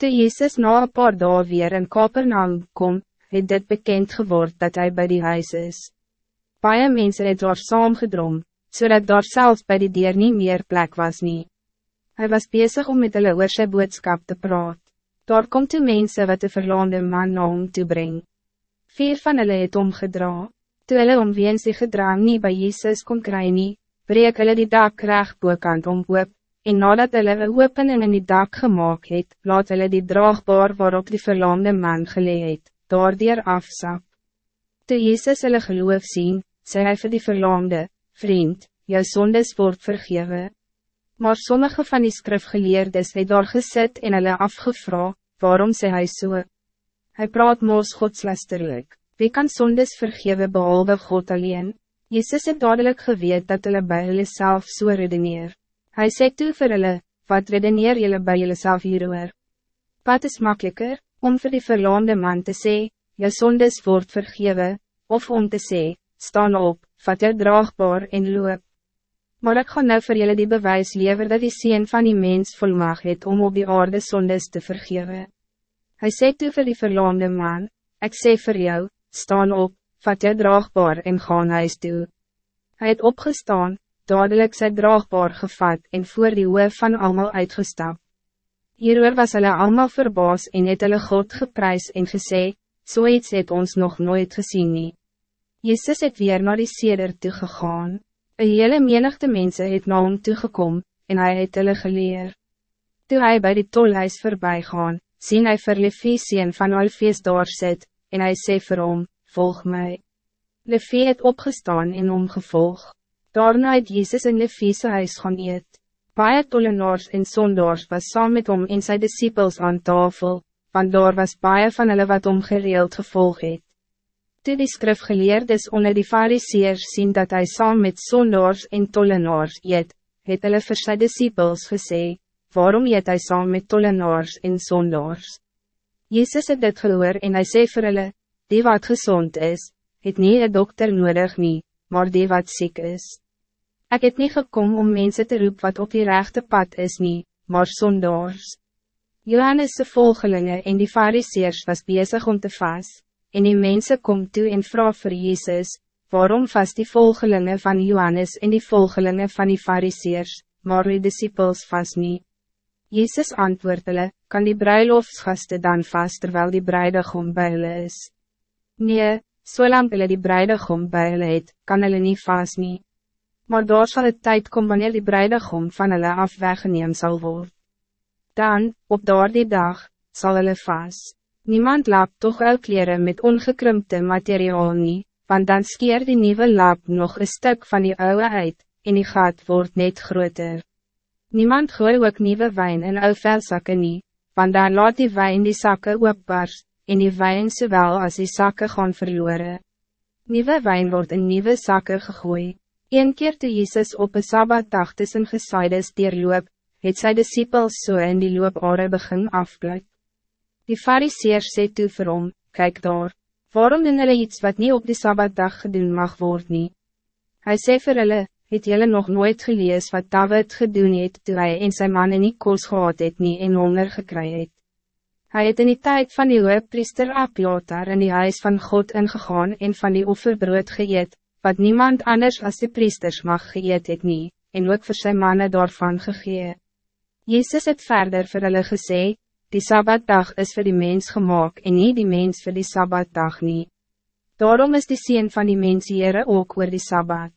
Toe Jezus na een paar dagen weer in Kapernaum kom, het dit bekend geword dat hij bij die huis is. Baie mense het daar saamgedrom, zodat so daar zelfs bij die dier niet meer plek was nie. Hij was bezig om met hulle oor sy boodskap te praat. Daar kom toe mense wat de verlaande man na hom toe breng. Vier van hulle het omgedra. Toe hulle omweens die gedrang nie by Jezus kon kry nie, breek hulle die dak recht boekant om hoop, en nadat hulle een opening in die dak gemaakt het, laat hulle die draagbaar waarop die verlamde man geleid het, daardier afsap. Toe Jezus hulle geloof sien, sê hy vir die verlamde, vriend, jou sondes word vergewe. Maar sommige van die skrifgeleerdes het daar gesit en hulle afgevra, waarom sê hy so? Hy praat moos godslesterlik, wie kan sondes vergewe behalve God alleen? Jezus het dadelijk geweet dat hulle by hulle self so redeneer. Hij sê toe vir hulle, wat redeneer julle by julle self hieroor? Wat is makkelijker, om voor die verlaande man te sê, jou sondes word vergewe, of om te sê, staan op, vat jou draagbaar en loop. Maar ik ga nou vir julle die bewijs lever dat die sien van die mens volmaag het om op die aarde sondes te vergewe. Hij sê toe vir die verlaande man, ik sê vir jou, staan op, vat jou draagbaar en gaan huis toe. Hij het opgestaan, dadelijk sy draagbaar gevat en voor die hoof van allemaal uitgestap. Hieroor was hulle allemaal verbaas en het hulle God geprys en gesê, so iets het ons nog nooit gezien nie. Jezus het weer naar die seder toegegaan. Een hele menigte mense het na hom toegekom, en hij het hulle geleer. Toe hy by die tolhuis voorbij gaan, sien hy vir Levi van Alfees daar sit, en hij sê vir hom, volg mij. Levi het opgestaan en omgevolg. Daarna het Jezus in Leviese huis gaan eet. Paie tollenaars en sondaars was saam met hom en sy disciples aan tafel, want daar was baie van hulle wat om gereeld gevolg het. Toe die skrifgeleerdes onder die fariseers sien dat hij saam met sondaars en tollenaars eet, het hulle vir sy disciples gesê, waarom eet hy saam met tollenaars en sondaars? Jezus het dit gehoor en hij sê vir hulle, die wat gezond is, het nie een dokter nodig nie, maar die wat ziek is. Ik het niet gekomen om mensen te roepen wat op die rechte pad is niet, maar zondaars. Johannes' volgelingen en die fariseers was bezig om te vas, en die mensen kom toe en vraag voor Jezus, waarom vast die volgelingen van Johannes en die volgelingen van die fariseers, maar die disciples vast niet. Jezus antwoordde, kan die bruiloftsgasten dan vast terwijl die bruidegom bij hulle is? Nee, Zolang so hulle die bruidegom by hulle het, kan hulle nie vaas nie. Maar daar sal het tijd kom wanneer die bruidegom van hulle af weggeneem sal word. Dan, op die dag, zal hulle vaas. Niemand laap toch ook kleren met ongekrumpte materiaal nie, want dan skeer die nieuwe lap nog een stuk van die oude uit, en die gat wordt net groter. Niemand gooi ook nieuwe wijn in ou velsakke nie, want dan laat die wijn die zakken oopbarst, en die wijn zowel als die zakken gaan verloren. Nieuwe wijn wordt in nieuwe zakken gegooid. Een keer toe Jezus op een Sabbatdag tussen gesaides dierloop, het sy disciples so in die loopare begin afblik. Die fariseers sê toe vir hom, kyk daar, waarom doen hulle iets wat niet op die Sabbatdag gedoen mag worden? nie? Hy sê vir hulle, het julle nog nooit gelees wat David gedoen het toe hy en sy manne nie koos gehad het nie en honger gekry het. Hij het in die tijd van die priester Apiatar in die huis van God ingegaan en van die offerbrood geëet, wat niemand anders als de priesters mag geëet het nie, en ook vir sy manne daarvan gegee. Jezus het verder vir hulle gesê, die Sabbatdag is voor die mens gemaakt en niet die mens voor die Sabbatdag nie. Daarom is die sien van die mens hier ook oor die Sabbat.